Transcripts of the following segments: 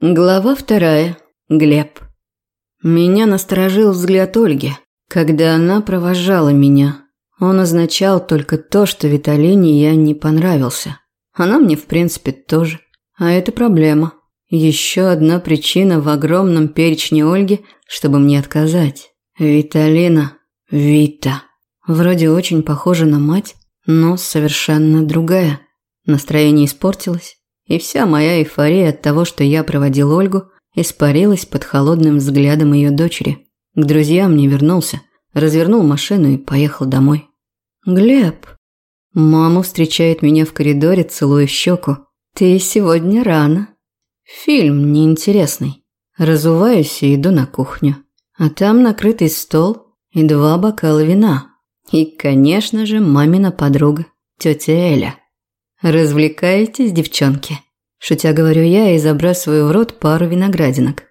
Глава вторая. Глеб. Меня насторожил взгляд Ольги, когда она провожала меня. Он означал только то, что Виталине я не понравился. Она мне, в принципе, тоже. А это проблема. Еще одна причина в огромном перечне Ольги, чтобы мне отказать. Виталина. Вита. Вроде очень похожа на мать, но совершенно другая. Настроение испортилось. И вся моя эйфория от того, что я проводил Ольгу, испарилась под холодным взглядом ее дочери. К друзьям не вернулся, развернул машину и поехал домой. «Глеб!» Мама встречает меня в коридоре, целуя щеку. «Ты сегодня рано». Фильм неинтересный. Разуваюсь и иду на кухню. А там накрытый стол и два бокала вина. И, конечно же, мамина подруга, тетя Эля. «Развлекаетесь, девчонки?» Шутя говорю я и забрасываю в рот пару виноградинок.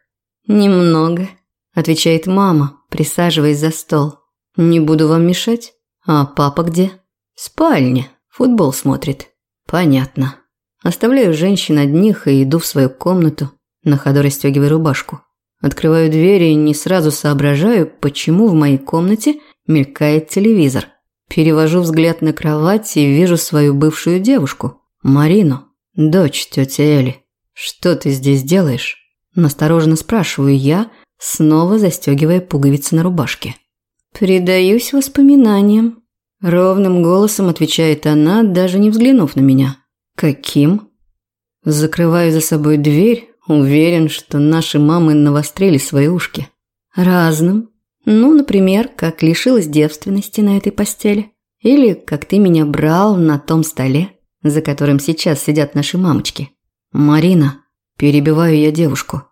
«Немного», – отвечает мама, присаживаясь за стол. «Не буду вам мешать. А папа где?» «Спальня. Футбол смотрит». «Понятно». Оставляю женщин одних и иду в свою комнату, на ходу расстегиваю рубашку. Открываю дверь и не сразу соображаю, почему в моей комнате мелькает телевизор. Перевожу взгляд на кровать и вижу свою бывшую девушку, Марину, дочь тети Эли. «Что ты здесь делаешь?» Настороженно спрашиваю я, снова застегивая пуговицы на рубашке. «Предаюсь воспоминаниям», – ровным голосом отвечает она, даже не взглянув на меня. «Каким?» Закрываю за собой дверь, уверен, что наши мамы навострили свои ушки. «Разным», ну, например, как лишилась девственности на этой постели. Или как ты меня брал на том столе, за которым сейчас сидят наши мамочки. Марина, перебиваю я девушку.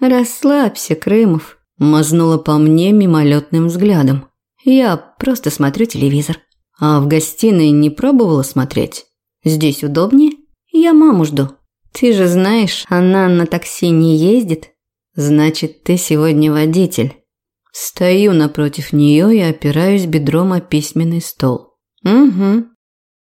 Расслабься, Крымов, мазнула по мне мимолетным взглядом. Я просто смотрю телевизор. А в гостиной не пробовала смотреть? Здесь удобнее? Я маму жду. Ты же знаешь, она на такси не ездит. Значит, ты сегодня водитель. Стою напротив нее и опираюсь бедром о письменный стол. Угу.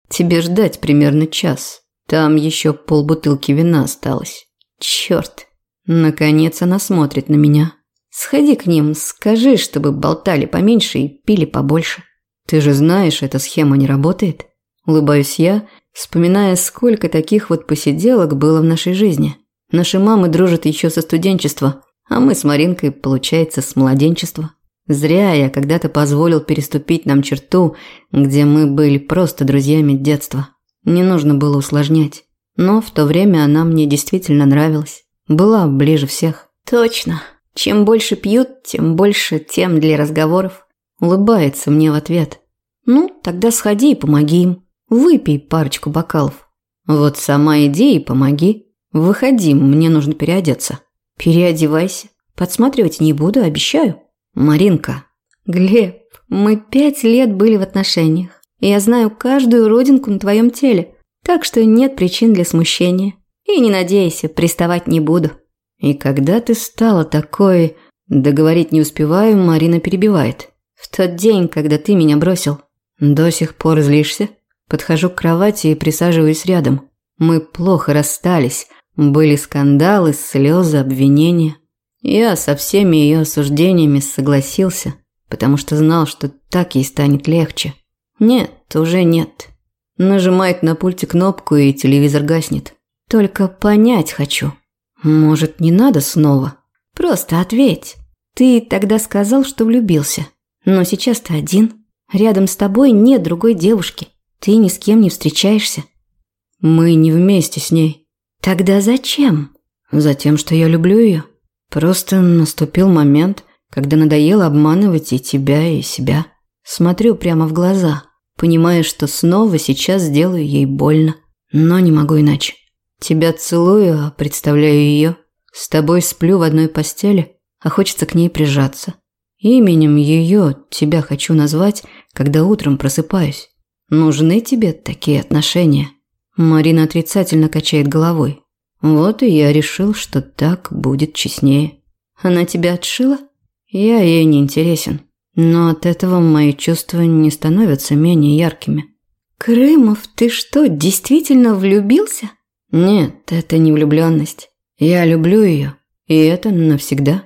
Тебе ждать примерно час. Там еще полбутылки вина осталось. Черт. Наконец она смотрит на меня. Сходи к ним, скажи, чтобы болтали поменьше и пили побольше. Ты же знаешь, эта схема не работает. Улыбаюсь я, вспоминая, сколько таких вот посиделок было в нашей жизни. Наши мамы дружат еще со студенчества, а мы с Маринкой, получается, с младенчества. Зря я когда-то позволил переступить нам черту, где мы были просто друзьями детства. Не нужно было усложнять. Но в то время она мне действительно нравилась. Была ближе всех. Точно. Чем больше пьют, тем больше тем для разговоров. Улыбается мне в ответ. Ну, тогда сходи и помоги им. Выпей парочку бокалов. Вот сама иди и помоги. Выходи, мне нужно переодеться. Переодевайся. Подсматривать не буду, обещаю. Маринка. Глеб, мы пять лет были в отношениях. Я знаю каждую родинку на твоем теле. Так что нет причин для смущения. И не надейся, приставать не буду. И когда ты стала такой... Договорить не успеваю, Марина перебивает. В тот день, когда ты меня бросил. До сих пор злишься? Подхожу к кровати и присаживаюсь рядом. Мы плохо расстались, были скандалы, слезы, обвинения. Я со всеми ее осуждениями согласился, потому что знал, что так ей станет легче. Нет, уже нет. Нажимает на пульте кнопку, и телевизор гаснет. Только понять хочу. Может, не надо снова? Просто ответь. Ты тогда сказал, что влюбился. Но сейчас ты один. Рядом с тобой нет другой девушки. Ты ни с кем не встречаешься. Мы не вместе с ней. Тогда зачем? Затем, что я люблю ее. Просто наступил момент, когда надоело обманывать и тебя, и себя. Смотрю прямо в глаза, понимая, что снова сейчас сделаю ей больно. Но не могу иначе. Тебя целую, а представляю ее. С тобой сплю в одной постели, а хочется к ней прижаться. Именем ее тебя хочу назвать, когда утром просыпаюсь. Нужны тебе такие отношения? Марина отрицательно качает головой. Вот и я решил, что так будет честнее. Она тебя отшила? Я ей не интересен. Но от этого мои чувства не становятся менее яркими. Крымов, ты что, действительно влюбился? Нет, это не влюбленность. Я люблю ее, и это навсегда.